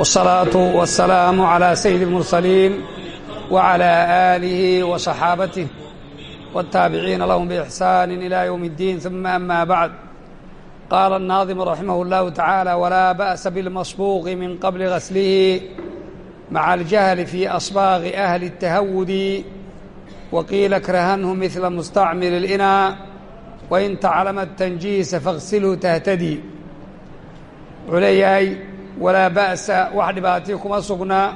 والصلاة والسلام على سيد المرسلين وعلى آله وصحابته والتابعين لهم بإحسان إلى يوم الدين ثم أما بعد قال الناظم رحمه الله تعالى ولا بأس بالمصبوغ من قبل غسله مع الجهل في أصباغ أهل التهود وقيل اكرهنه مثل مستعمل الإناء وإن تعلم التنجيس فاغسله تهتدي عليهي walaa ba'sa wax dhibaatio kuma sugnaa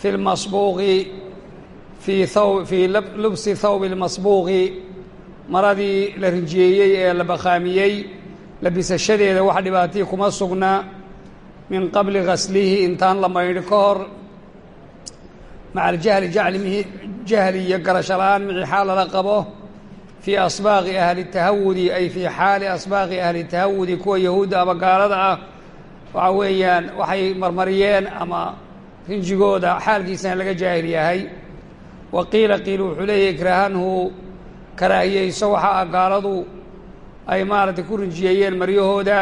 fi lmasbuuqi fii lubsi thawbi lmasbuuqi maradii la rijeeyey ee la bakhaamiyey labisashadeeda wax dhibaatii kuma sugnaa min qabli gaslihi intaan la maydhi ka hor maca aljahli jacli jahli iyo garasho la'aan micixaa lala qabo. Fii asbaaqi ahli tahawudi ay fii xaali asbaaqi ahli tahawudi kuwa yahuudda ama gaalada ah waxa weeyaan waxay marmariyeen ama rinjigooda xaalkiisana laga jaahil yahay. Wa qiila qiil wuxuu leeyahy ikraahanhu karaahiyeyso waxa ah gaaladu ay maaragtay ku rinjiyeeyeen maryahooda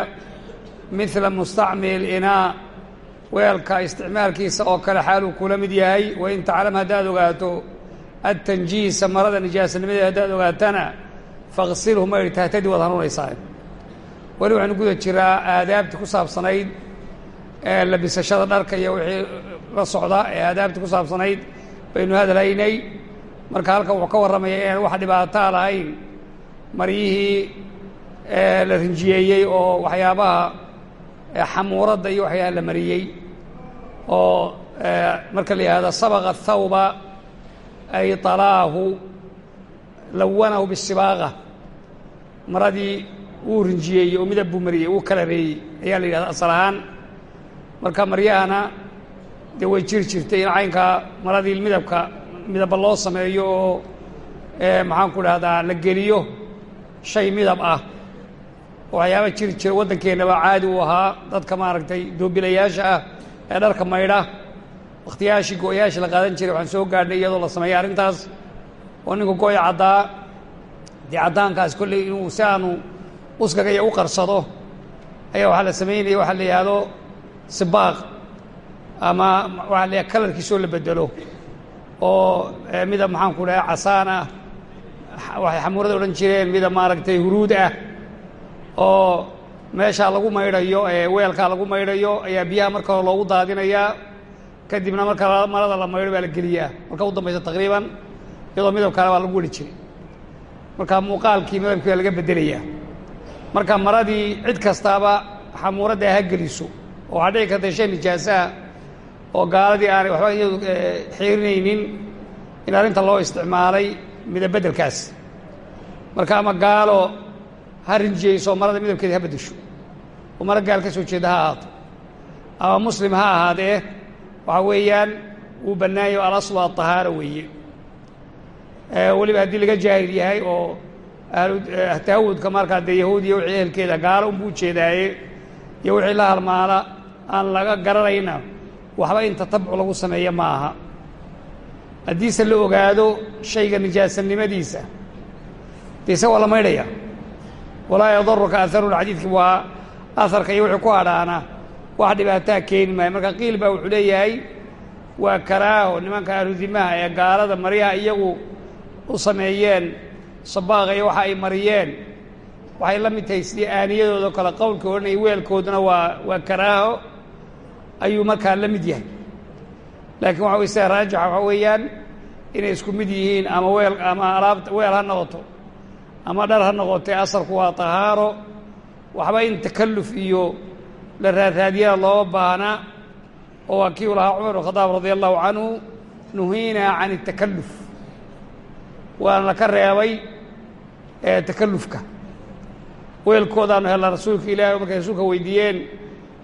midla mustacmil inaa weelka isticmaalkiisa oo kale xaaluu kula mid yahay. Wain taclam haddaad ogaato adtanjiisa marada nijaasanimadeeda haddaad ogaatana faqsilhu maydhi tahtadi waad hanuunaysaa weli waxaynu guda jiraa aadaabtii ku saabsanayd labisashada dharka iyo wixii la socda ee aadaabtii ku saabsanayd baynu hadalhaynay marka halkan wuxuu ka warramaya inaan wax dhibaataa lahayn. Maryihii la rinjiyeeyey oo waxyaabaha xamuuradda iyo waxyaala la mariyey oo marka la yihahdo sabaqa thawba ay talaahu lawanahu bisibaaqa maradii wuu rinjiyeeyey oo midab buu mariyey wuu kala reeyey. Ayaa la yidhahda asal ahaan. Marka maryahana dee way jiri jirtay in caynkaa maradii midabka midaba loo sameeyo oo maxaan ku dhahdaa la geliyo shay midab ah. Waxyaaba jiri jira waddankeennaba caadi uu ahaa. Dadka maaragtay doobilayaasha ah ee dharka maydha wakhtiyaashii go-yaashii la qaadan jiray waxaan soo gaadhnay iyadoo la sameeyey arrintaas. Oo ninku go-ya caddaa dee caddaankaas kolley inuu si aanu uskaga iyo u qarsado. Ayaa waxaa la samaynaya waxaa la yidhaahdo sibaaq ama waxaa la yidhaha kalarkiisoo la bedelo oo midab maxaan ku dhaha casaan ah waxay xamuurada odhan jireen midab maaragtay huruud ah oo meeshaa lagu maydhayo ee weelkaa lagu maydhayo ayaa biyaha marka hore loogu daadinayaa. Kadibna marka marada la maydho baa la geliyaa. Marka u dambaysa taqriiban iyadoo midab kale baa lagu weli jiray. Marka muuqaalkii midabkii baa laga bedelayaa marka maradii cid kastaaba xamuuradda ha geliso oo waxaa dhici karta shay nijaasaha oo gaaladii aanay waxba iyadu xiirinaynin in arrinta loo isticmaalay midab beddelkaas. Marka ama gaalo ha rinjiyeyso marada midabkeeda ha beddesho oo maro gaal ka soo jeeda ha ahaato. Ama muslim ha ahaadee waxaa weeyaan wuu bannaanyo alaslu atahaara weeye. Weliba haddii laga jaahil yahay oo ahlutahawudka markaa dee yahuudiya wixii ehelkeeda gaalo unbuu ujeedaaye iyo wixii la halmaala aan laga garanayna waxba in tatabcu lagu sameeyo ma aha. Haddiise la ogaado shayga nijaasanimadiisa dee isa waa la maydhaya. Walaa yadaruka aharun xadiidki waa aharka iyo wixii ku hadhaana wax dhibaataa keeni maayo. Marka qiil baa wuxuu leeyahay waa karaaho nimanka ahludimaha ee gaalada maryaha iyagu u sameeyeen sabaaqa iyo waxa ay mariyeen. Waxay la mid tahay sidii aaniyadooda kale. Qowlka odhanaya weelkooduna waa waa karaaho. Ayuu markaa la mid yahay. Laakiin waxa wey sida raajixa waxaa weeyaan inay isku mid yihiin ama weel ama alaabta weel ha noqoto ama dhar ha noqotee asalku waa tahaaro. Waxba in takalluf iyo la raadraadiyada looma baahna oo waa kii u lahaa cumar bin khadaab radia allahu canhu nuhiinaa can اtakalluf waana ka reebay takallufka. Weelkoodaanu helna rasuulka ilahi markay rasuulka weydiiyeen.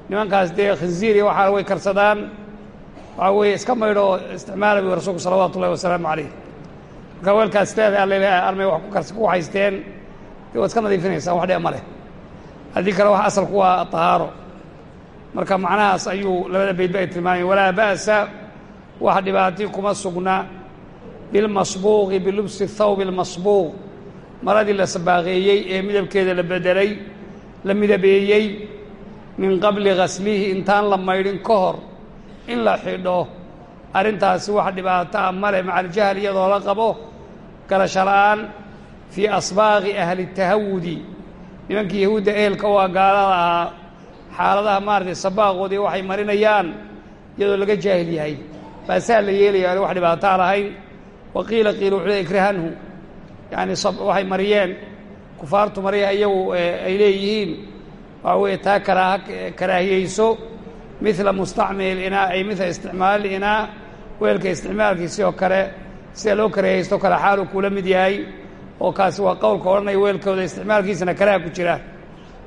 Nimankaas dee khinziir iyo waxaa way karsadaan. Waxaa weeye iska maydho oo isticmaala bu rasuulku salawaatu ullahi wasalaamu calayh. Marka weelkaas alla armay wax ku haysteen. Dee waad iska nadiifinaysaa wax dhee ma haddii kale wax asalku waa tahaaro. Marka macnahaas ayuu labada baydba ay tilmaamayen walaa ba'sa wax dhibaatii kuma sugna bilmasbuuqi bilubsi thawbi almasbuuq maradii la sabaaqeeyey ee midabkeeda la bedelay la midabeeyey min qabli gaslihi intaan la maydhin ka hor in la xidho arrintaasi wax dhibaato a male maca aljahl iyadoo la qabo garasho la'aan fii asbaaqi ahli tahawudi nimankii yahuudda ehelka waa gaalada ahaa xaaladaha maaratay sabaaqoodii waxay marinayaan iyadoo laga jaahil yahay baasaa la yeelaya aan wax dhibaataa lahayn wa qiila wuxuu le ikrahanhu. Yacani waxay mariyeen. Kufaartu maryaha iyagu ay leeyihiin. Waxaa weeye taa karaaha karaahiyeyso midla mustacmil inaa ay midla isticmaal inaa weelka isticmaalkiisii oo kale sida loo karaahiyeysto kale xaalu kuula mid yahay oo kaasi waa qowlka odhanaya weelkooda isticmaalkiisana karaha ku jira.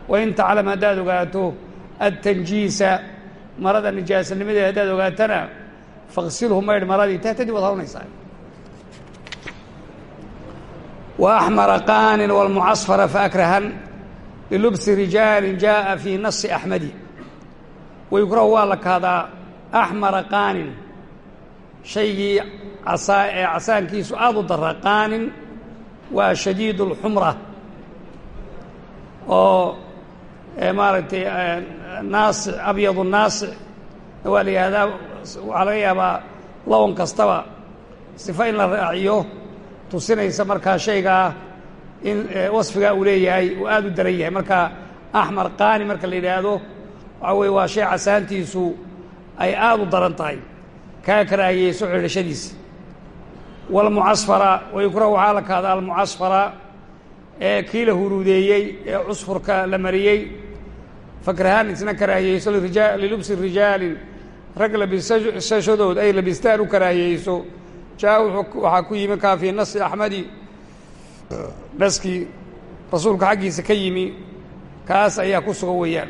Wain taclam haddaad ogaato adtanjiisa marada nijaasanimadeeda haddaad ogaatana faqsilhu maydh maradii tahtadib waad haranaysaa faakrahan lilubsi rijaalin jaaءa fii nasi axmadi wayukrahu waa la kahdaa axmara qaanin shaygii casaa ee casaankiisu aada u dara qaanin waa shadiid اlxumra oo maaragtay naasic abyadu naasic waa la yihahdaa waxaa laga yaabaa in la raaciyo tusinaysa markaa shaygaa in wasfigaa uu leeyahay uu aada u daran yahay. Marka axmar qaani marka la yidhaahdo waxaa weye waa shay casaantiisu ay aada u daran tahay. Kaa karaahiyeyso xidhashadiisa. Walmucasfara wayukrahu waxaa la kahda almucasfara ee kii la huruudeeyey ee cusfurka la mariyey. Fakrahaan isna karaahiyeyso lilubsi rijaalin rag labisashadood ay labistaan u karaahiyeyso jaa waxaa ku yimi kaa fii nasi axmadi naskii rasuulka xaggiisa ka yimi kaas ayaa ku sugan weeyaan.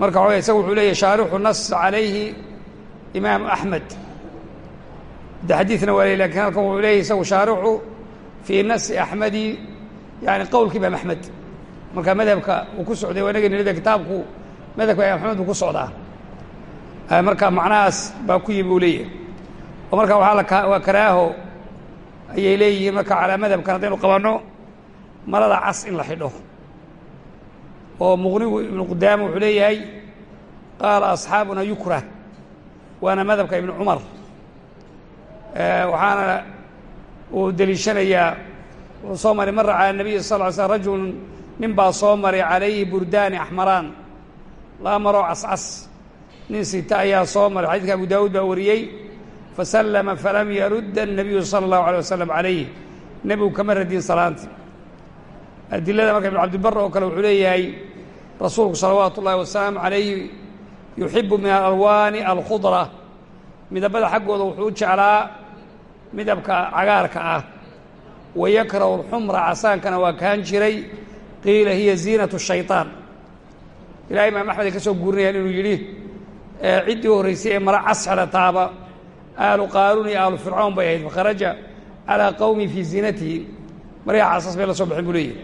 Marka waxa isaga wuxuu leeyahy shaarixu nas calayhi imaamu axmed de xadiidna waa ley laakiin halkan wuxuu leeyahy isagu shaarixu fii nasi axmedi yani qowlka imaam axmed marka madhabka uu ku socday waa inaga nilida kitaabku madhabka imaam axmed buu ku socdaa. Marka macnahaas baa ku yimi uu leeyahay oo marka waaa la waa karaaho ayay leeyihiin marka calaa madhabkan haddaynu qabanno marada cas in la xidho. Oo muqnigu ibnu qudaama wuxuu leeyahay qaala asxaabuna yukrah waana madhabka ibnu cumar. Waxaana uu deliishanayaa wuxuu soo maray mara cala nabiyi sal ly slm rajulun nin baa soo maray calayhi burdaani axmaraan laba maroo cascas nin sita ayaa soo maray. Xadiidka abu daawuud baa wariyey fasallama falam yarudda الnabiyu salى اllahu alيه wasalam calayh nebigu kama radin salaanti adilada marka ibn cabdibar oo kale wuxuu leeyahay rasuulku salawaatu ullahi wasalaamu calayhi yuxibu min alalwaani alkhudra midabada xaggooda wuxuu u jeclaa midabka cagaarka ah wayakrahu alxumra casaankana waa kaan jiray qiila hiya ziinatu shayطaan ilahay imaam axmed ay ka soo guurinayaan inuu yidhi ciddii horraysay ee mara cas xedhataaba aalu qaaruun iyo aalu fircawn bay ahayd. Fakharaja calaa qowmi fii ziinatihi maryaa casas bay la soo baxeen buu leeyahy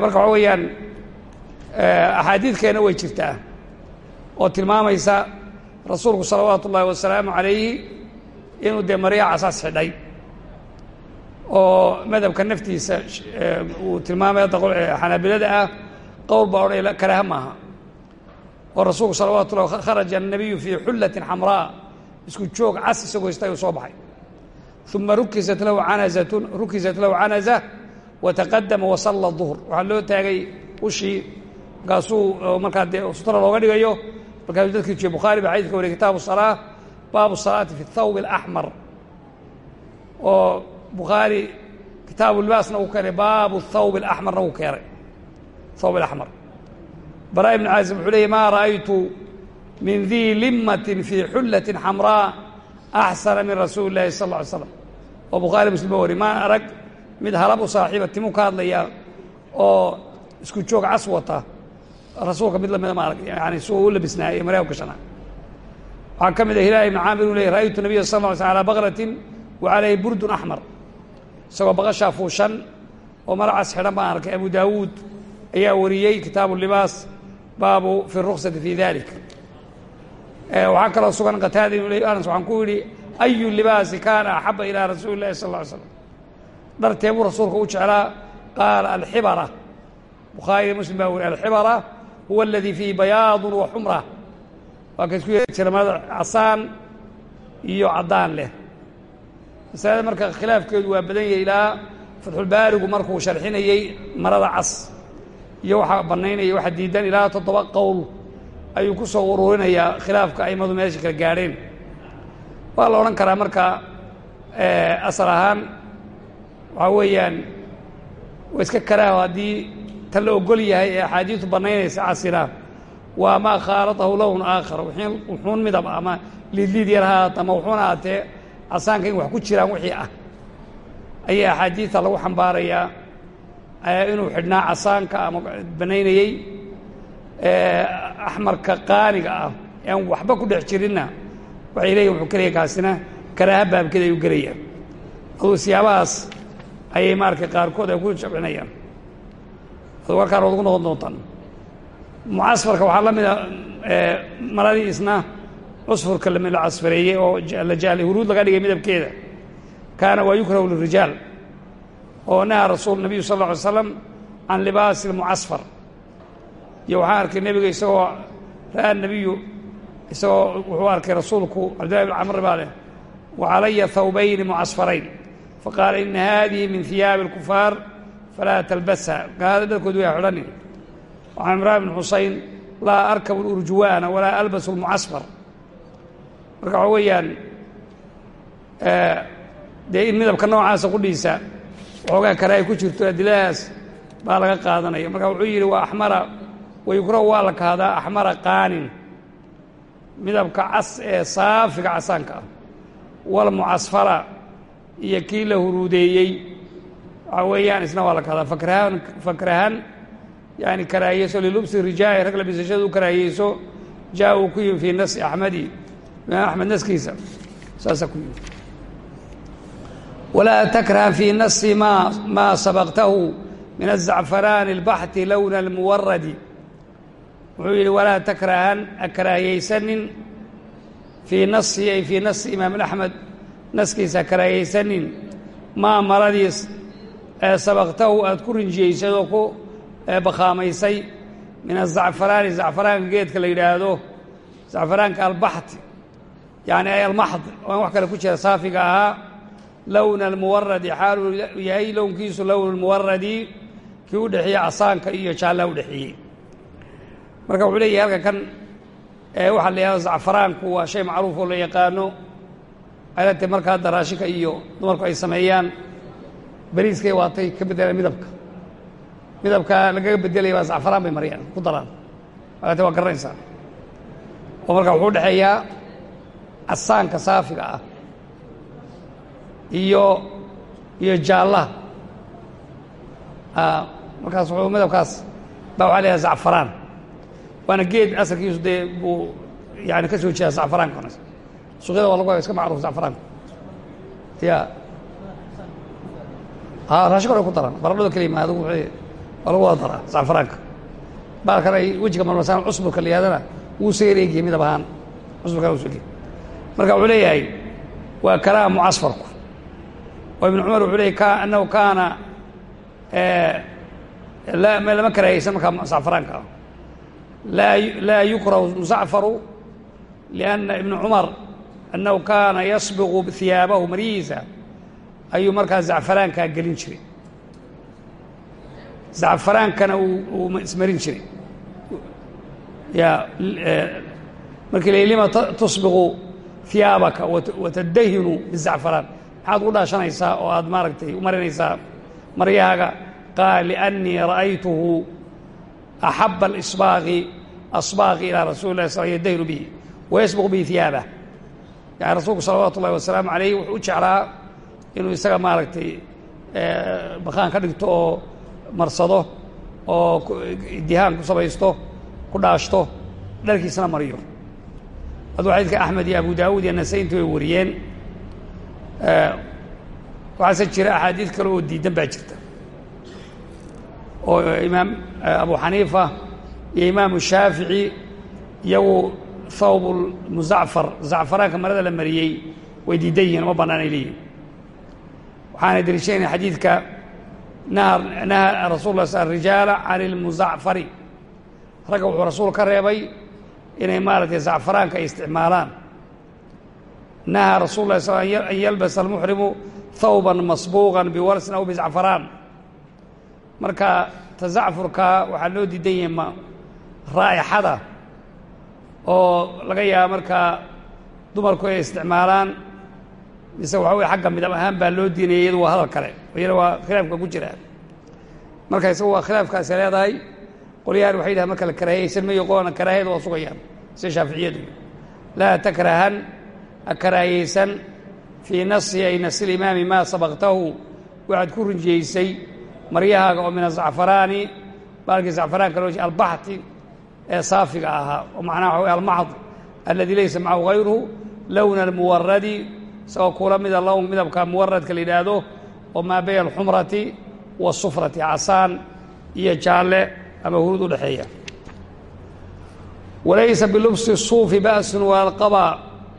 marka waxa weeyaan axaadiidkeenna way jirtaa oo tilmaamaysa rasuulku salawaatu ullaahi wasalaamu calayhi inuu dee maryaa casas xidhay naftiisa uu tilmaamay hadda xanaabilada ah qowl baa odhanay karaaha oo rasuulku salawatu llah kharaja الnabiyu fii xullatin xamraa isku joog cas isagoo hista ayuu soo baxay. Uma rukisat lahu canazatun rukisat lahu canaza wataqadama wasalla duhr. Waxaa loo taagay ushii markaasuu markaa dee sutra looga dhigayo. Markaasuu dadkii jiye bukhaari baa xadidka wariy kitaabu salaa baabu salaati fi thawb alaxmar oo bukhaari kitaabu libaasna uu keenay baabu thawb alaxmarna uu keenay. Thawb alaxmar bara ibnu caazim wuxuu leeyay maa ra'aytu min dii limatin fii xullatin xamraa axsana min rasuuli اllahi sal ly slam oo bukhaari muslim ba wari maan arag mid halab u saaxiiba timu ka hadlaya oo isku joog cas wata rasuulka mid lamida ma arag yani si uu u labisnaa iyo maryaa u gashanaa waxaa ka mid ah hilaal ibn caamir uu leyy ra'aytu nabiya sal ly slm alaa bakratin wa calayhi burdun axmar isagoo baqashaa fuushan oo mara cas xidhan baan arkay abu daawuud ayaa wariyey kitaabu libaas baabu fi ruksati fi dalik waxaa kaloo sugan qataada ley anas waxaan ku yidhi ayu libaasi kaana axaba ilaa rasuuli illahi sal ly slam dhartee buu rasuulka u jeclaa qaala alxibara. Bukhaari muslim baa weri alxibara huwa aladii fiihi bayaadun wa xumra. Waa ka isku yeeri jira marada casaan iyo caddaan leh. Masalada marka khilaafkeedu waa badan yahay ilaa fatxulbaarigu markuu sharxinayey marada cas iyo waxaa bannaynaya waxa diidan ilaa toddoba qowl ayuu ku soo ururinayaa khilaafka aimadu meesha kala gaadheen. Waa la odhan karaa marka asal ahaan waxaa weeyaan waa iska karaaho haddii tan la ogol yahay ee axaadiistu bannaynaysa casina waa maa khaalatahu lawn aakhar wuxuun midab ama liidliid yar haat ama wuxuuna aatee casaanka in wax ku jiraan wixii ah. Ayaa axaadiista lagu xambaarayaa inuu xidhnaa casaanka ama bannaynayey axmarka qaaniga ah aan waxba ku dhex jirinna waxay leeyihiin wuxuu kelaya kaasina karaaha baabkeeda ayuu gelayaan aduu siyaabahaas ayay maaragtay qaarkood ay ku jabcinayaan adu warkaan ugu noqon doontaan. Mucasfarka waxaa la mida maradii isna cusfurka la casfareeyey oo la jaali huruud laga dhigay midabkeeda. Kaana waa yukrahu lirijaal oo naha rasuul nabiyu sal lla alay slam can libaasi lmucasfar iyo waxaan arkay nebiga isagoo ra'aa nebiyu isagoo wuxuu arkay rasuulku cabdillahi bn camr baa leh wacalaya hawbayni mucasfarayn faqaala ina haadihi min hiyaabi alkufaar falaa talbasha gaalada dharkood way xidhanin waxaa imraan bn xusayn laa arkab alurjuwaana walaa albasu almucasfar marka waxaa weeyaan eh, dee in midabka noocaasa ku dhiisa waxoogaa kare ay ku jirto adilahaas baa laga qaadanaya. Marka wuxuu yidhi waa axmara wayukrahu waa la kahdaa axmara qaanin midabka cas ee saafiga casaanka ah. Walmucasfara iyo kii la huruudeeyey. Waxaa weeyaan isna waa la kahdaa fakrahan fakrahan yani karaahiyeyso lilubsi rijaali rag labisashada u jaa uu ku yimi fii nasi axmedi imaam axmed naskiisa. Saasaa ku yimi walaa takrahan fii nasi ma maa sabaqtahu min azacfaraani اlbaxti lowna اlmuwaradi wuxuu yidhi walaa takrahan akaraahiyeysanin fii nasi ay fii nasi imaam axmed naskiisa akaraahiyeysanin maa maradiis sabaqtahu aad ku rinjiyeysad oo ku bakhaamaysay min azacfaraani zacfaraanka geedka la yidhaahdo zacfaraanka albaxti yani ay almaxd oo aan wax kale ku jira saafiga ahaa lowna almuwaradi xaaluu yahay lownkiisu lowna almuwaradi kii u dhexeeyey casaanka iyo jaallaa u dhexeeyey marka wuxuu leeyahay halka kan waxaa la yihahdo zacfaraanku waa shay macruuf oo la yaqaano. Alate marka hadda raashinka iyo dumarku ay sameeyaan beriiskay waatay ka beddelaan midabka. Midabka lagaga bedelaya waa zacfaraan bay mariyaan ku daraan. Alate waa garanaysaa oo marka wuxuu udhexeeyaa casaanka saafiga ah iyo iyo jaallaha. Markaas wuxuu midabkaas baa waxaa leeyahay zacfaraan waana geed asalkiisu dee buu yani ka soo jeeda zacfaraanka suuqyada waa lagu iska macruuf zacfaraanka ya ha raashin kore ku daran baradhada keliya ma adigu waa lagu wada daraa zacfaraanka baalkan ay wejiga marmasaan cusburka la yihahdana wuu soo ereegiyey midab ahaan. Cusburkana wuu soo eegiyey marka wuxuu leeyahay waa kalaa mucasfarku oo ibnu cumar wuxuu leeyay annahu kaana lama karaahaysan markaa zacfaraanka ah laa yukrahu muzacfaru lianna ibnu cumar annahu kaana yasbiqu hiyaabahu maryihiisa ayuu markaa zacfaraankaa gelin jiray zacfaraankana uu ismarin jiray ya markii la lima tusbiqu hiyaabaka watadahinu bizacfaraan maxaad u dhaashanaysaa oo aad maaragtay u marinaysaa maryahaaga qaal liannii ra'aytuhu axaba اlisbaaqi asbaaqi ilaa rasuli lah sal yadahinu bihi wayasbiqu bihi hiyaabah yani rasuulku salawaatu ullahi wasalaamu calayh wuxuu u jeclaa inuu isaga maaragtay bakaan ka dhigto oo marsado oo dihaan ku sabaysto ku dhaashto dharkiisana mariyo aduu xadiidka axmed iyo abu daawuud iyo nasaynti way wariyeen waxaase jira axaadiid kale oo diidan baa jirta oo imaam abu xaniifa iyo imaamu shaafici iyagu thawb muzacfar zacfaraanka marada la mariyey way diidan yihiin uma bannaan ay leeyihiin waxaana deliishanayna xadiidka naha rasul la sl rijaala can ilmuzacfari ragga wuxuu rasuul ka reebay inay maaratay zacfaraanka ay isticmaalaan. Nahaa rasul sl an yalbasa almuxrimu thawban masbuuqan biwalsin aw bizacfaraan marka tazacfurka waxaa loo diidan yahay ma raa'ixada oo laga yaaba markaa dumarku ay isticmaalaan mise waxa weye xagga midab ahaan baa loo diinaya iyadu waa hadal kale iyana waa khilaafka ku jira. Marka isaga waa khilaafkaasi leedahay qolyahan waxay yidhahan marka la karaahiyeysan mayo qolana karaahiyada waa sugayaan sida shaaficiyadu. Laa takrahan ha karaahiyeysan fii nasi ay nasi limaami maa sabaqtahu waxaad ku rinjiyeysay maryahaaga oo min azacfaraani baalkii zacfaraanka loo jeey albaxti ee saafiga ahaa oo macnaha waxa wey alladii laysa macahu hayruhu lowna almuwaradi isagoo kuula mida lown midabka muwaradka la yidhaahdo oo maa beyna alxumrati wasufrati casaan iyo jaalle ama huruud u dhexeeya. Walaysa bilubsi suufi ba'sun waalqaba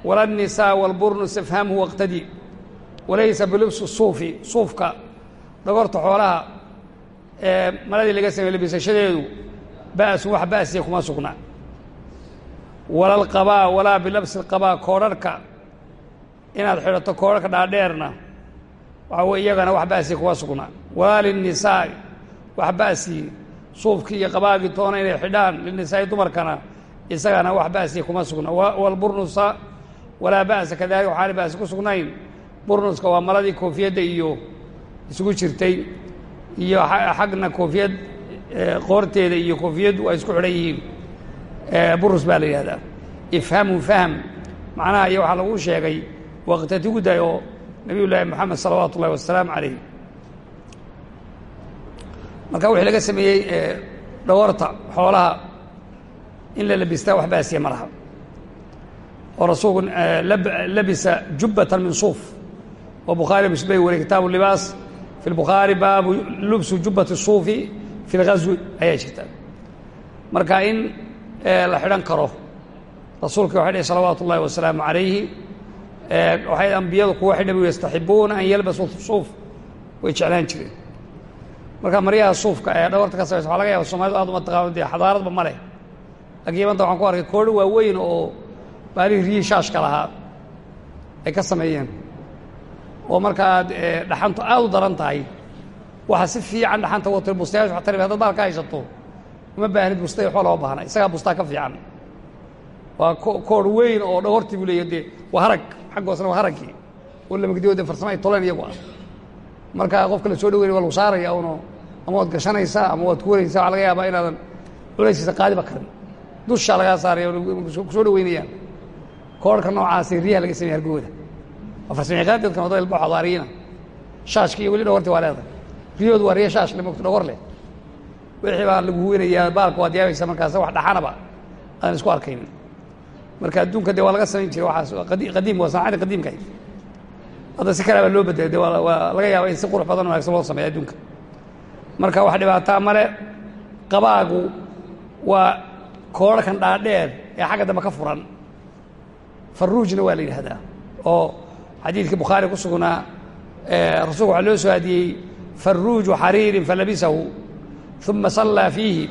wala nisaa walburnu istafhamhu waqtadi. Walaysa bilubsi suufi suufka dhogorta xoolaha maladii laga sameeye labisashadeedu ba'sun wax ba'siya kuma sugna wala alqabaa walaa bilabsi اlqabaa koodharhka inaad xidhato koodharhka dhaadheerna waxa weye iyagana wax ba'siya kuma sugna walaa linnisaa wax ba'si suufkii iyo qabaagii toona inay xidhaan linisaai dumarkana isagana wax ba'siya kuma sugna walburnusa walaa ba'sa kadalika waxaana ba'si ku sugnayn. Burnuska waa maladii koofiyadda iyo isugu jirtay iyo xagna koofiyad qoorteeda iyo koofiyaddu ay isku xidhan yihiin. Burnus baa la yidhahdaa. Ifhamu fahm macnaha iyo waxaa lagu sheegay waqtati guday oo nabiy llaahi moxamed salawaatu ullahi wasalaamu calayh marka wixii laga sameeyey dhagoorta xoolaha in la labistaa wax baasiya ma oo rasuulku labisa jubbatan min suuf. Oo bukhaari muslim bay wariy kitaabu libaas fi lbukhaari baabu lubsu jubbati suufi fi lghaswi ayaa jirta marka in la xidhan karo rasuulka waxay dhihi salawaatu ullahi wasalaamu calayhi waxay ambiyadu kuwa xidha bu yastaxibuuna an yalbasuu suuf way jeclaan jireen marka maryaha suufka ee dhawarta ka samaysa waxa laga yaba soomalidu aad uma taqaano dee xadaaradba ma leh laakiin maanta waxaan ku arkay koodho waaweyn oo baalihii riyii shaashka lahaa ay ka sameeyeen oo markaad dhaxantu aad u daran tahay waxa si fiican dhaxanta wato bustayaashu xatar haddaad baal ka haysato uma baahnid bustay waxba loo baahna isagaa bustaa ka fiican. Waa koodh weyn oo dhagortii buu leeyahy dee waa harag xagga hoosna waa haraggii oo lamagdiyo de farsamo ay toleen iyagu ah. Marka qofka la soo dhaweynay waa lagu saaraya uno ama waad gashanaysaa ama waad kuwaraysaa waxa laga yaabaa inaadan culayskiisa qaadiba karin. Dushaa lagaa saaraya ku soo dhaweynayaan koorhka noocaasi riyaha laga samey hargooda waa farsamo yaqaan dadkan waddada ilba xadaariyina shaashka iyo weli dhogorti waa leedahay. Riyoodu waa riya shaash le mogto dhogor leh. Wixii baa lagu huwinayaa baalka waad yaabaysa markaas wax dhaxanaba aadan isku arkaynin. Marka adduunka de waa laga samayn jiray waxaas qadiim waa sanacadii qadiimkahay hadda si kalea baa loo bedelay de waa laga yaaba in si qurux badan wanaagsan loo sameeya adduunka. Marka wax dhibaataa male qabaagu waa koorarkan dhaadheer ee xagga dambe ka furan. Faruujna waa la yidhaahdaa oo xadiidkii bukhaari ku sugnaa rasuulku waxaa loo soo hadiyey faruuju xariirin falabisahu uma sallaa fiihi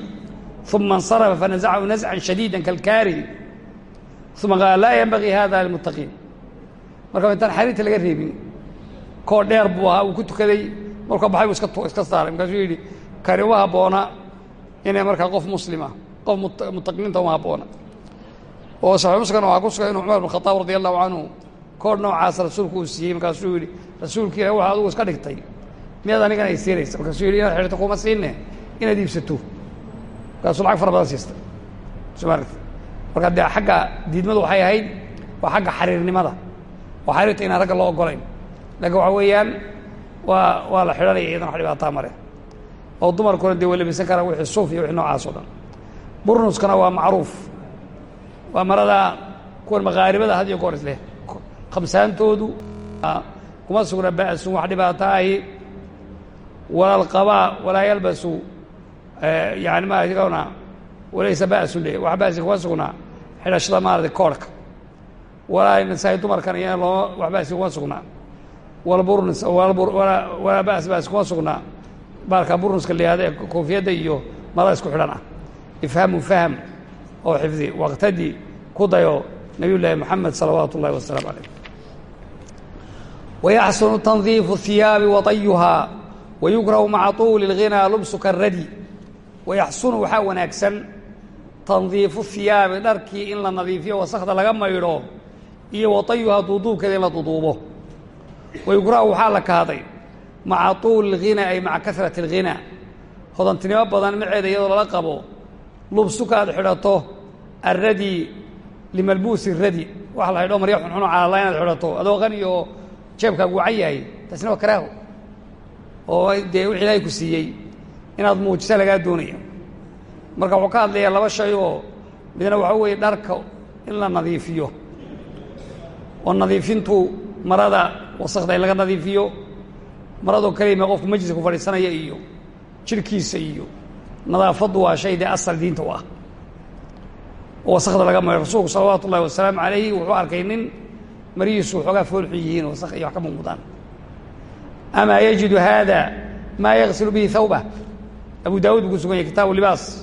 uma اnsarafa fanazacahu nazcan shadiida kalkaari uma qaala laa yanbagii hada lilmuttaqiin. Marka intaan xariirta laga reebin koo dheer buu ahaa uu ku tukaday markuu baxay buu iska saaray. Markaasuu yidhi kani uma habboona inay markaa qof muslima qof mutaqiinta uma habboona oo saxiix muslimna waxaa ku sugan inuu cumar bn khataab radi allahu canhu koor noocaas rasuulku uu siiyey markaasuu yidhi rasuulki ilah waxa adugu iska dhigtay. Miyaad anigana ay siinaysa markaasuu yidhi inaad xidhto kuma siinne inaad iibsato. Markaasuu lacag fara badan ma aragti marka dee xagga diidmadu waxay ahayd waa xagga xariirnimada oo xariirta inaan ragga loo ogolayn laakiin waxa weeyaan waa waa la xidhanaya iyadana wax dhibaataa male oo dumarkuna dee way labisan karaan wixii suuf iyo wixii noocaas o dhan. Burnuskana waa macruuf. Waa marada kuwan makaaribada had iyo goor isleh khamsaantoodu kuma sugna ba'sun wax dhibaato ahi wala alqabaa walaa yalbasu yani ma igana walaysa ba'sun le wax ba'si kuma sugnaa xidhashada maarata koorhka walaa nisaai dumarkan iyo looma wax ba'si kuma sugnaa walburns walaa baas kuma sugnaa baalka burnuska la yihahdo ee koofiyadda iyo marada isku xidhan ah ifhamu fahm oo xifdi waqtadi ku dayo nabiy llaahi moxamed salawaatu ullahi wasalaamu calayh wayaxsunu tandiifu hiyaabi waطayuhaa wayukrahu maca tuuli اlghinaa lubsuka aradi wayaxsunu waxaa wanaagsan tandiifu hiyaabi dharkii in la nadiifiyo wasakda laga maydho iyo watayuhaa duuduubkeeda in la duduubo wayukrahu waxaa la kahday maca tuuli اlghinaa ay maca kasrati اlghinaa hodantinimo badan maceeda iyadoo lala qabo lubsuka aad xidhato arradi limalbuusi radi waxa la xidho marya xunxuno calala inaad xidhato adoo qani oo jeebkaagu wacan yahay taasina waa karaaho. Oo dee wix ilaahay ku siiyey inaad muujisa lagaa doonaya marka wuxuu ka hadlayaa laba shay oo midna waxaa weeye dharka in la nadiifiyo. Oo nadiifintu marada wasakda in laga nadiifiyo maradoo kalima qofku majliska ku fadhiisanaya iyo jirhkiisa iyo nadaafaddu waa shay dee asal diinta u ah. Oo wasakda laga maydho rasuulku salawaatu ullahi wasalaamu calayhi wuxuu arkay nin marihiisu waxoogaa foolxun yihiin wasak iyo wax ka muuqdaan amaa yajidu haada maa yagsilu bihi hawbah abu daawud buu ku sugan yahy kitaabu libaas.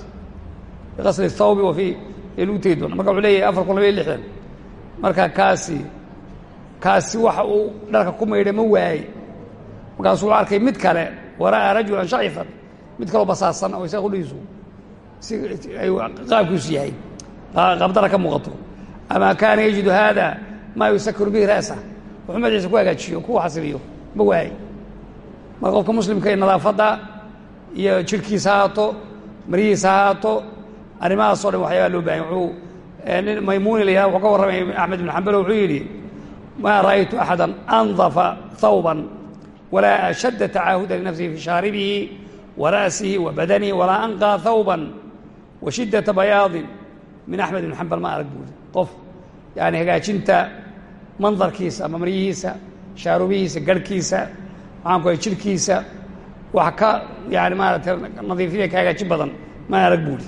Biqasli thawbi wa fii doona marka wuxuu leeyahay afar kun labaiyo lixdan. Marka kaasi kaasi waxa uu dharka ku maydha ma waayey markaasuu wuxuu arkay mid kale wara'aa rajulan shacifan mid kaloo basaasan oo isaga qudhigiisu si qaabkiisu yahay. Qabdara ka muuqato. Amaa kaana yajidu haada maa yusakiru bihi ra'sa. Wuxuu madaxiisa ku hagaajiyo ku xasiliyo ma waayey marka qofka muslimka nadaafadda iyo jirhkiisa ha haato maryihiisa ha haato arrimahaasoo dhan waxyaabaa loo bahanya wuxuu nin maymuuni la yihah wuxuu ka warramay axmed ibn xambal wuxuu yidhi maa ra'aytu axada andafa thawban walaa ashadda tacaahuda linafsihi fi shaaribihi wa ra'sihi wa badanihi walaa anqaa thawban wa bayaadin min axmed ibn xambal ma arag buuri. Qof yani hagaajinta mandarkiisa maryihiisa shaarubihiisa garhkiisa maxaan ku jirhkiisa wax ka yani maaragtay nadiifiya ka hagaajin badan ma arag buuri.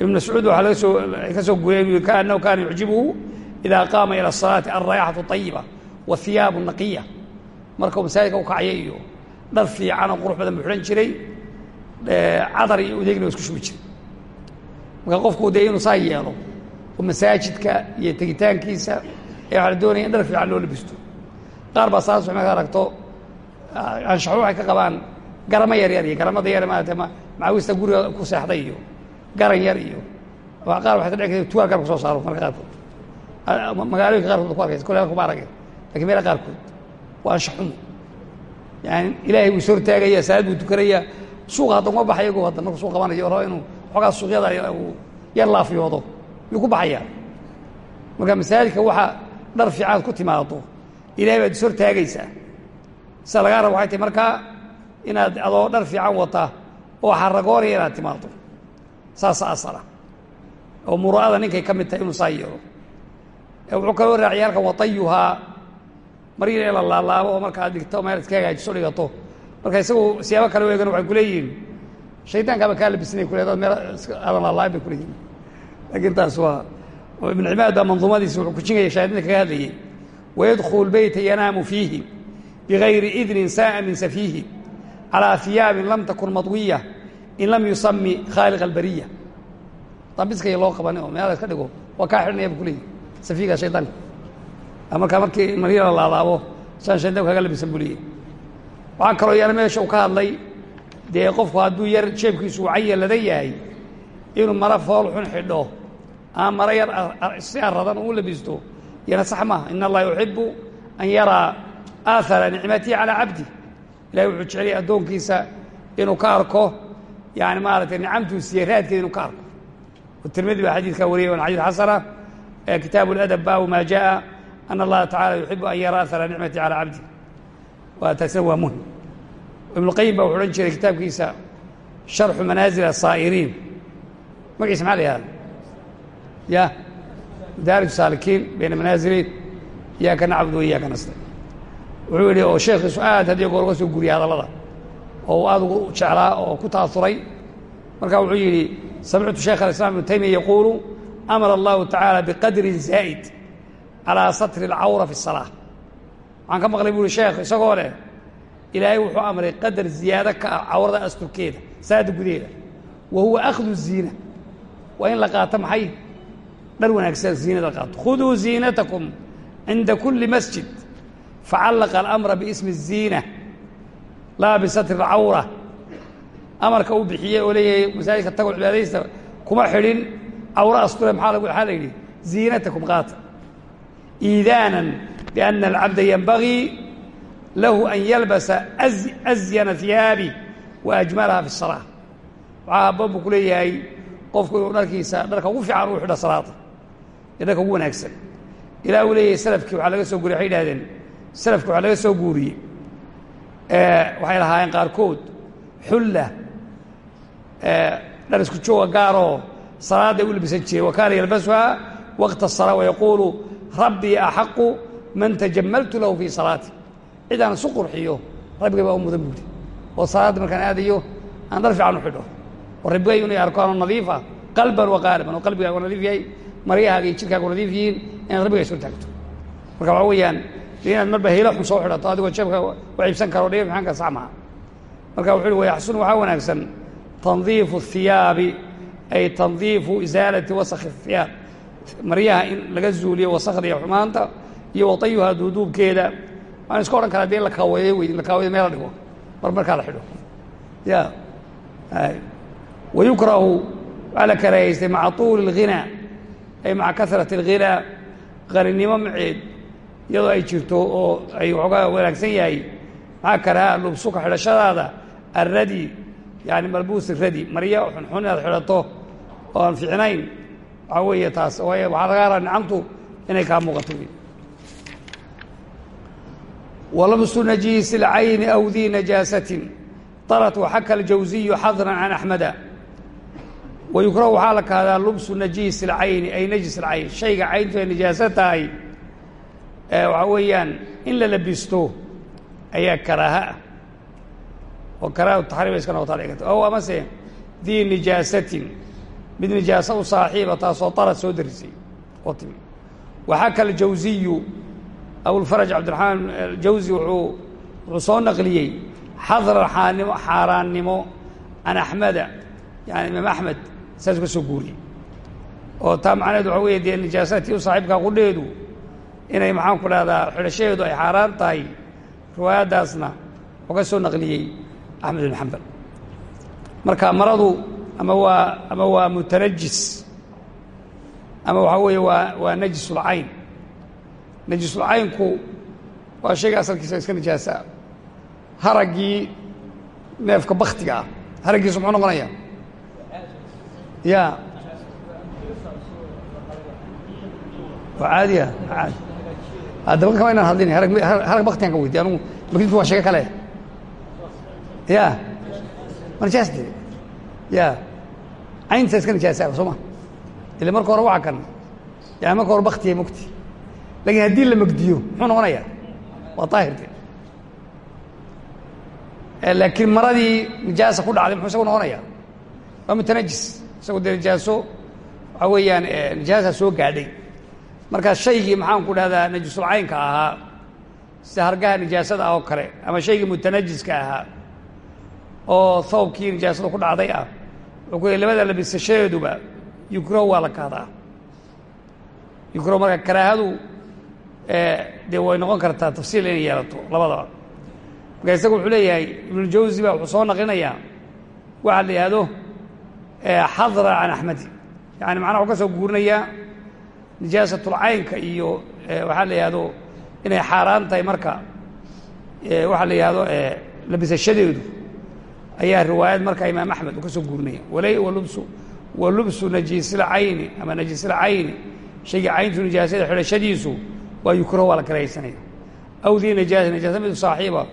Ibn mascuud waxaa laga soo ka soo guriyay ui kaanahu kaana yucjibuhu idaa qaama ila asalaati alraayaxatu ayiba wathiyaabu naqiya. Markuu masaajidka u kacya iyo dhar fiican oo qurux badan buu xidhan jiray cadar iyo udeegna isku shubi jiray. Marka qofku dee inuu saa yeelo oo masaajidka iyo tegitaankiisa ee waxaa la doonaya in dhar fiican loo labisto. Qaar baa saas marka aragto anshaxu waxay ka qabaan garamo yar yar iyo garamada yar maarata macaawista guriga ku seexday iyo garan yar iyo qaar waxay ka dhici karta tuwaal garabka soo saaro marka qaarkood. Magaalooyinka qaarkood ku arkaysa kole kuma aragay laakiin meela qaarkood waa anshaxumo yani ilaahay buu is hortaagaya buu tukanaya suuqa hadda uma baxaya go hadda marku suu qabanayo raba inuu xoogaa suuqyada uu yar laafyoodo yuu ku baxayaa marka masaajidka waxa dhar fiicaad ku timaado ilahay baad is hortaagaysaa. Sida lagaa raba waxay tahay markaa inaad adoo dhar fiican wata oo xaragoonaya inaad timaado saasa asala oo muraa'ada ninkay ka mid tahay inuu saa yeelo. Wuxuu kaloo raaciyay halkan watayuhaa marina in la laalaabo oo markaad dhigto meel iska hagaajiso dhigato. Marka isagu siyaabo kale u waxay kuleeyihiin shaydaankaaba kaa labisnay kule dad meel aadan laalaabin bay kuleeyihin laakiin taas waa ibn cibaad baa manduumadiisa wuxuu kujingaya shahaadinta kaga hadlayay. Wayadkhulu lbeyta yanaamu fiihi bigayri idnin saaa min safiihi calىa hiyaabin lam takun madwiya in lam yusami khaaliq albariya. Dambiskaya loo qabani oo meela iska dhigo waa kaa xidhanaya bu kuleeyihi safiiga shaydaanka markaa markii marya la laalaabo saan shaydanku kaga labisan buliye waxaa kaloo yana meesha uu ka hadlay dee qofku hadduu yar jeebkiisu cayaladan yahay inuu mara fool xun xidho ama mara yar si aradan u labisto. Yana sax maaha. In allaha an yaraa aahara nicmatihi calaa cabdi ilahay wuxuu jeceliyay addoonkiisa inuu yani maaragtay nicamtuu siiyey raadkeeda inuu ka arko. Tirmidi baa xadiidkaa wariyay wan xadiid xasana. Kitaabu ladab baabu maa jaءa an allaha tacala yuxibu an yaraa aahara nicmati calaa cabdi waa taasina waa muhiim. Ibnuqayim baa wuxu odhan jiray kitaabkiisa sharxu ya madaarij saalikiin bayna manaasiliin iyaaka nacbud wa iyaaka nastaciin wuxuu yidhi oo sheekiisu aad had iyo goor uga soo guriyay hadallada oo aad ugu jeclaa oo ku taasuray marka wuxuu yidhi samictu shaykh alislaam ibnu taymiya yaquulu amara allahu tacaala biqadrin zaa'id calaa satri alcawra fi salaa waxaan ka maqlay bu uhi sheekh isagoo leh ilaahay wuxuu amray qadar ziyaado ka ah cawrada asturkeeda saada gudaheeda wa huwa akhdu ziina waa in la qaato maxay dhar wanaagsan ziinada la qaato khuduu ziinatakum cinda kuli masjid facallaqa alamra biismi الziina laa bisatri اlcawra amarka uu bixiyey oo leeyahay masaajidka tago cibaadaysta kuma xidhin cawro asture maaa waxaa la yidhi ziinatakum qaata iidaanan biana alcabda yanbagii lahu an yalbasa azyana hiyaabi wa ajmalaha fi الsalaa waxaa habboon buu ku leeyahay qofku inuu dharkiisa dharka ugu fiican uu xidho salaada iyo dharka ugu wanaagsan. Ilaa uu leeyahay salafkii laga soo guriy waxay yidhahdeen salafki waxaa laga soo guuriyey waxay lahaayeen qaarkood xulla dhar isku jooga gaaroo salaaday u labisan jireen wa kaana waqta الsalaa wayaquulu rabbii axaqu man tajamaltu lahu fii salaati. Cid aan isu qurxiyo baa mudan buuri oo salaadda markaan aadayo aan dhar fiican u xidho. Oo rabbigay inay arko anoo nadiifa qalban wa qaaliban. Oo qalbigaagu nadiif yahay maryahaaga iyo jirkaagu nadiif yihiin inaad rabbiga isu taagto. Marka waxaa weeyaan inaad marba heylo xun soo xidhato adigoo jeebka u ciibsan karo dhiga maxaanka sac marka wuxuu uhi wayaxsunu waxaa wanaagsan tandiifu اhiyaabi ay tandiifu isaalati wasakhi hiyaab maryaha in laga zuuliyo wasakhda iyo xumaanta iyo watayuhaa duuduubkeeda waxaan iska odhan karaa dee la kaaweeyo wey la kaaweeyo meel dhigo mar markaa la xidho. Ya wayukrahu waxaa la karahaystay maca tuuli اlghinaa ay maca kasrat alghinaa qaninimo maceed iyadoo ay jirto oo ay waxoogaa wanaagsan yahay maxaa karaaha lubsuka xidhashadaada alradi yani malbuus iradi maryo xunxun inaad xidhato oo aan fiicnayn waxaa weeye taas waayo waxaa laga haraa nicamtu inay kaa muuqato walabsu najiisi اlcayni awdii najaasatin tarat waxaka aljawsiyu xadran can axmeda wayukrahu waxaa la kahdaa lubsu najiisi اlcayni ay najis اlcayn shayga cayntu ay najaaso tahay waxaa weeyaan in la labisto ayaa karaaha ah oo karaaha taxriim iska noqotaa dhici karta ow amase dii nijaasatin mid nijaaso u saaxiiba taasoo darad soo darisay oo timi waxaka aljawsiyu abulfaraj cabdiraxmaan aljawsi wuxuu wuxuu soo naqliyey xadra xaaraannimo can axmeda yani imaam axmed saas ka soo guuriyey. Oo taa macnaheed waxa weeye dee nijaasatii u qudheedu inay maxaan ku dhahdaa xidhashadeedu ay xaaraan tahay riwaayaddaasna oo soo naqliyey axmed bin xambal marka maradu ama waa ama waa mutanajis ama waxaa weeye waa waa najisulcayn najisulcaynku waa shayga asalkiisa iska nijaasa haraggii neefka baktiga ah haraggiisu muxuu noqonaya ya caadi haddaba kama inaan hadlin harag baktigan ka weydiy anugu magdintu waa sheego kale ya ma nijaas de ya caynta iska nijaasaa soo ma ila marka hore waa kan yani marka hore baktiya mugti laakiin haddii la magdiyo muxuu noqonaya waa daahir de laakiin maradii nijaasa ku dhacday muxuu isagu noqonaya waa mutanajis isagu dee nijaaso waxaa weeyaan nijaasa soo gaadhay. Markaa shaygii maxaan ku dhahdaa najisulcaynka ahaa sida hargaha nijaasada ah oo kale ama shaygii mutanajiska ahaa oo thawbkii nijaasada ku dhacday ah wuxuu ku labada labisashadeeduba yukraho waa la kahdaa yukraho marka karaahadu dee way noqon kartaa tafsiil inay yeelato labadaba. Marka isaga wuxuu leeyahay ibnujawsi ba wuxuu soo naqlinayaa waxaa la yihahdo xadra can axmedi yani macnaha wuxuu ka soo guurinayaa nijaasatulcaynka iyo waxaa la yihahdo inay xaaraan tahay marka waxaa la yihahdo labisashadeedu ayaa riwaayad marka imaam axmed uu ka soo guurinaya walubsu wa lubsu najiisilcayni ama najiisilcayni shayga cayntu nijaasada xidhashadiisu waa yukraho waa la karahaysanaya awdii najaasa najaasa midu saaxiiba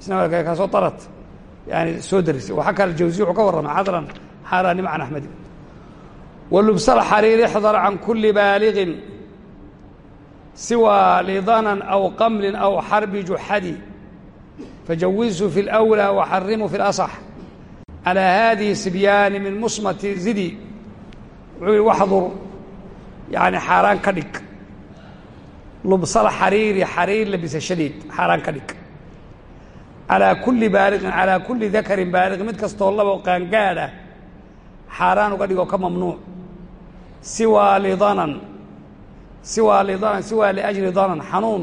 isna kaasoo darat yani soo darisay. Waxaa kale jawsiy wuxuu ka warramay xadran xaaraannimo can axmedi walubsa alxariiri ixdar can kuli baaliغin siwى lidanan aw qamlin aw xarbi juxadi fajawizu fi اlأwlى waxarimu fi اlaصx calى hadihi sibyaani min musmati zidi wuxuu yihi waxdur yani xaaraan ka dhig lubsal xariiri xariir labisashadeed xaaraan ka dhig calaa kulli baaliqin calaa kulli dakarin baaliqin mid kastoo laba qaangaadh ah xaaraan uga dhigo ka mamnuuc. Siwaa lidanan siwaa lidanan siwaa liajli danan xanuun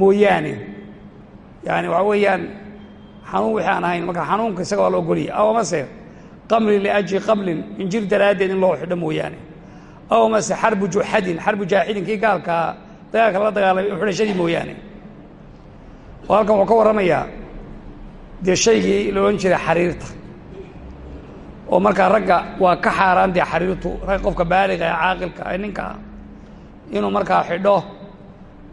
mooyaane. Yaani waxaa weeyaan xanuun wixii aan ahayn marka xanuunka isaga waa la ogoliya aw amase qamlin liajli qamlin injir daraaddeed in loo xidho mooyaane. Aw amase xarbu juxadin xarbu jaaxidin kii gaalkaa dagaalka lala dagaalamay xidhashadii mooyaane. Oo halkan wuxuu ka warramayaa dee shaygii la odhan jiray xariirta oo markaa ragga waa ka xaaraan dee xariirtu qofka baaliga ee caaqilka ee ninka ah inuu markaa xidho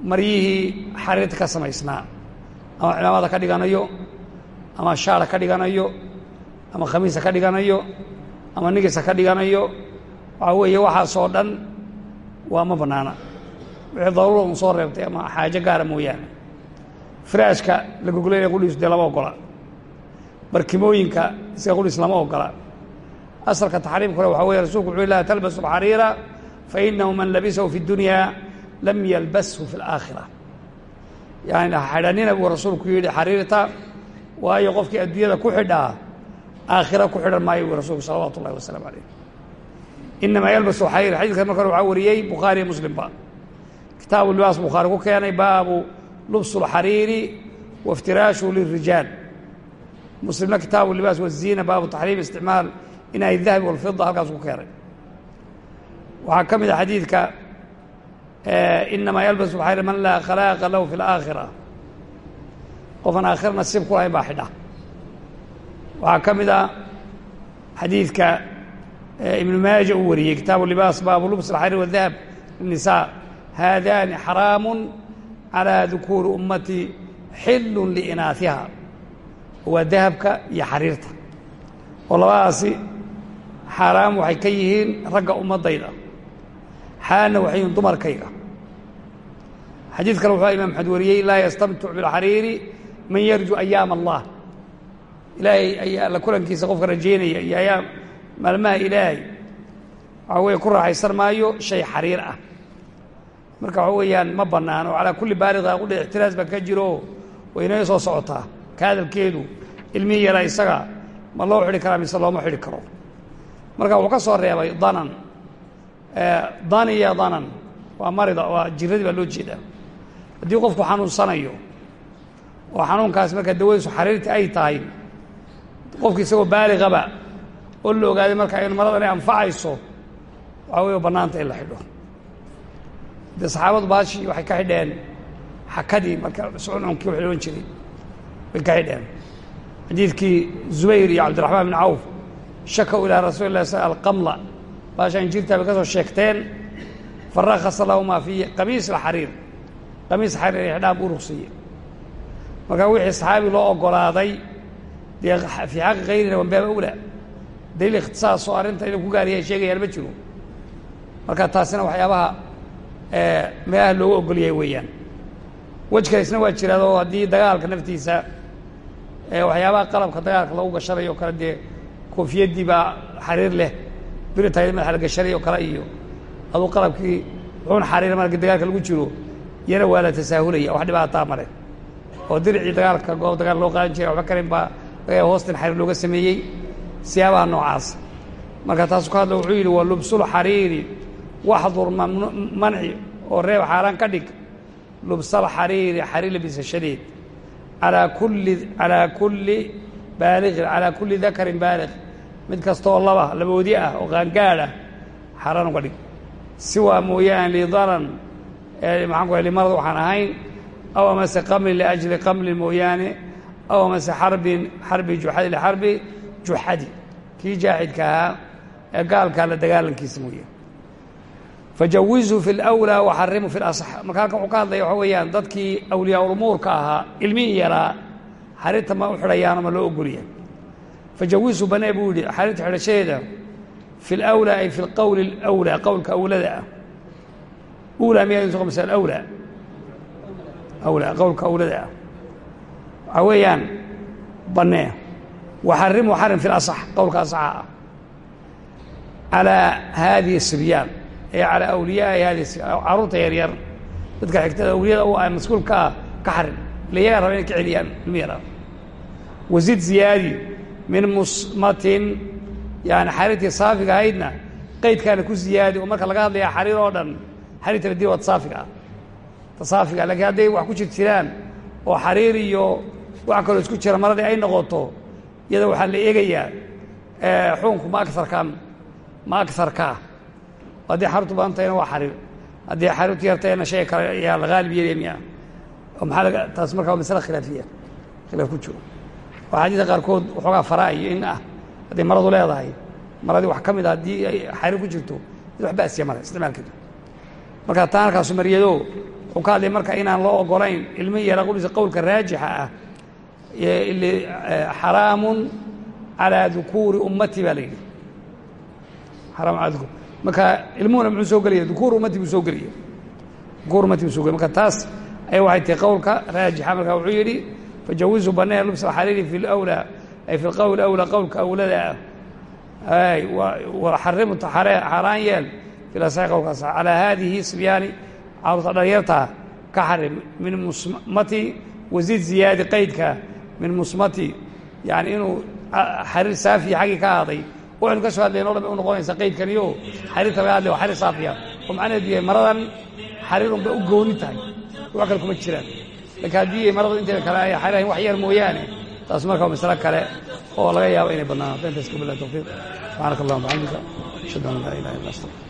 maryihii xariirta ka samaysnaa ama cimaamada ka dhiganayo ama shaara ka dhiganayo ama khamiisa ka dhiganayo ama nigisa ka dhiganayo waxaa weeye waxaasoo dhan waa ma bannaana. Wixii daruura un soo reebtay ama xaajo gaara mooyaane. Firaashka la gogolaynaya qudhiisu dee lama ogola. Barkimooyinka isaga qudhiis lama ogola asalka taxriimkule waxa weye rasulku wuxuu laa talbasu alxariira fainahu man labisahu fi اdunya lam yalbashu fi اlaakhira yani xidhanina buu rasuulku yidhi xariirta waayo qofkii adduunyada ku xidhaa aakhira ku xidhan maayo buu rasuulku salawaatu ullahi wasalaamu alayh inamaa yalbasu xariir xadiiska marka hore waxaa wariyey bukhaariyo muslimba kitaabu libaas bukhaari ku keenay baabu lubsu اlxariiri wa اftiraashu lirijaal muslimna kitaabu libaas waziina baabu taxriim isticmaal inay dahabi walfida halkaas ku keenay waxaa ka mid a xadiidka inamaa yalbasu xariir man laa khalaaqa lahu fi اlaakhira qofan aakhira nasiib ku lahayn baa xidha. Waxaa ka mid a xadiidka ibnu maaja uu wariyey kitaabu libaas baabu lubs alxariir wadahab linisaa haadaani xaraamu calىa dukuuri ummati xillu liinaahiha waa dahabka iyo xariirta. Oo labadaasi xaaraam waxay ka yihiin ragga ummaddayda xaalna waxay yihiin dumarkayga. Xadiid kale wuxuu imam axmed wariyey laa yastamtic bilxariiri man yarju ayaam allah. Ilaahay ayaa alla kulankiisa qofka rajaynaya iyo ayaam maalmaha ilaahay waxaa weeye ku raaxaysan maayo shay xariir ah. Marka waxa weeyaan ma bannaano calaa kulli baaliqa qudha ixtiraas baa ka jiro. Way inoo soo socotaa ka hadalkeedu ilmihii yaraa isaga ma loo xidhi karaa mise looma xidhi karo marka wuxuu ka soo reebay danan daniya danan waa marida waa jiradii baa loo jeedaa. Haddii qofku xanuunsanayo oo xanuunkaas marka dawadiisu xariirta ay tahay qofki isagoo baaligaba oo la ogaaday marka in maradan ay anfacayso waxaa wey bannaanta in la xidho. Dee saxaabadu baashii waxay ka xidheen xakadii marka sucununkii wax lohan jiray bay ka xidheen. Xadiidkii zubayr iyo cabdiraxmaan bin cawf shakow ilaa rasuuli lah sl alqamla. Baashaan jirtaa bay ka soo sheegteen farakasa lahumaa fii qamiis alxariir qamiis xariir ay xidhaan buu marka wixii saxaabi loo ogolaaday dee fii xaqi kayrina wanbaaba owla daliil ikhtisaas oo arrinta inuu ku gaariya sheegayaan ma jiro. Marka taasina waxyaabaha meelaha loogu ogolyahay weeyaan. Wej kaleisna waa jiraado haddii dagaalka naftiisa waxyaabaha qalabka dagaalka lagu gashanayo o kale dee koofiyadii baa xariir leh. Biritayda madaxa la gashanay oo kale iyo aduu qalabkii wuxuun xariir marka dagaalka lagu jiro yana waa la tasaahulaya wax dhibaataa mare oo diricii dagaalka goob dagaal loo qaadan jiray waxba karin baa hoostan xariir looga sameeyey siyaabaha noocaas. Marka taasu ka hadla wuxuu yidhi waa lubsul xariiri waxdur manci oo reeb xaaraan ka dhig. Lubsal xariiri xariir labisashadeed alaa kulli baaligin calaa kulli dakarin baalig mid kastaoo laba laboodi ah oo qaangaad ah xaaraan uga dhig. Siwaa mooyaane lidaran maxaan ku limarad waxaan ahayn aw amase qamlin liajli qamlin mooyaane aw amase xarbin xarbi juxadi lixarbi juxadi. Kii jaaxidka ahaa ee gaalkaa la dagaalankiisa mooyaane fajawizuu fi lwlaa waxarimu fi lasax marka halkan wuxuu ka hadlaya waxaa weeyaan dadkii xariirta ma u xidhayaano ma loo ogolya fajawizu banee buu yihi xariirta xidhashadeeda fi اlأwlى ay fi اlqowli اlأwlى qowlka awlada ah ulaa miyaa so mase alawlى awlى qowlka awlada ah waxaa weeyaan banee waxarimu xarim fi اlaصx qowlka asaxa ah calىa hadihi الsibyaan ee calى awliyaai hadi caruurta yaryar dadka xigtada awliyada u ah mas-uulka ah ka xarim ila iyagaa raba inay ka celiyaan ilmi yaraa wasid ziyaadi min musmatin yani xariirtii saafiga ahaydna qaydkaana ku ziyaadi oo marka laga hadlaya xariir oo dhan xariirta la dii waa tasaafiga ah tasaafiga lakiin hadday wax ku jir jiraan oo xariir iyo wax kaloo isku jira maradii ay noqoto iyada waxaa la eegayaa xukunku ma aarkan ma agarkaa haddii xariirtu badan tahayna waa xariir haddii xariirtu yartahayna shay kale jiro oo xadiidka qaarkood waxoogaa faraa iyo in ah hadday maradu leedahay maradii wax ka mid a haddii ay xariir ku jirto mid wax basiya male isticmaalkeedu marka taan halkaasu mariyado wuxuu ka hadlay marka inaan loo ogolayn ilmi yara qudhisa qowlka raajixa ah xaraamun calaa dukuuri ummati baa la yidhi. Marka ilmuhuna muxuu soo gelaya dukuur ummati buu soo gelaya dukuur ummati buu soo gelaya marka taas ay waxay tahay qowlka raajixa. Marka wuxuu yidhi fajawizu baneen lubs alxariiri fi lawlaa ay fi lqowl awlaa qowlka awlada ah ay waxarimu xaaraan yeel fi lasaxi qowlkaas calaa haadihi sibyaani carruurta dhalinyartaa ka xarim min musmati wasiid ziyaadi qaydka min musmati yani inuu xariir saafiya xaggii ka ahaaday waxaynu ka soo hadlayn o dhan bay u noqonaysa qaydkaniyo xariirta laga hadlay waa xariir saafiya oo macnaheedu yahay maradan xariirun bay u gooni tahay wax kale kuma jiraan laakiin haddii marada inteeda kale ay xariir wax yar mooyaane taas marka waa masalo kale oo laga yaabo inay bannaan hadda intaas ka bilahi tawfiiq subxaanaka allahuma bxamdika ashhadu ilaha illa astaqir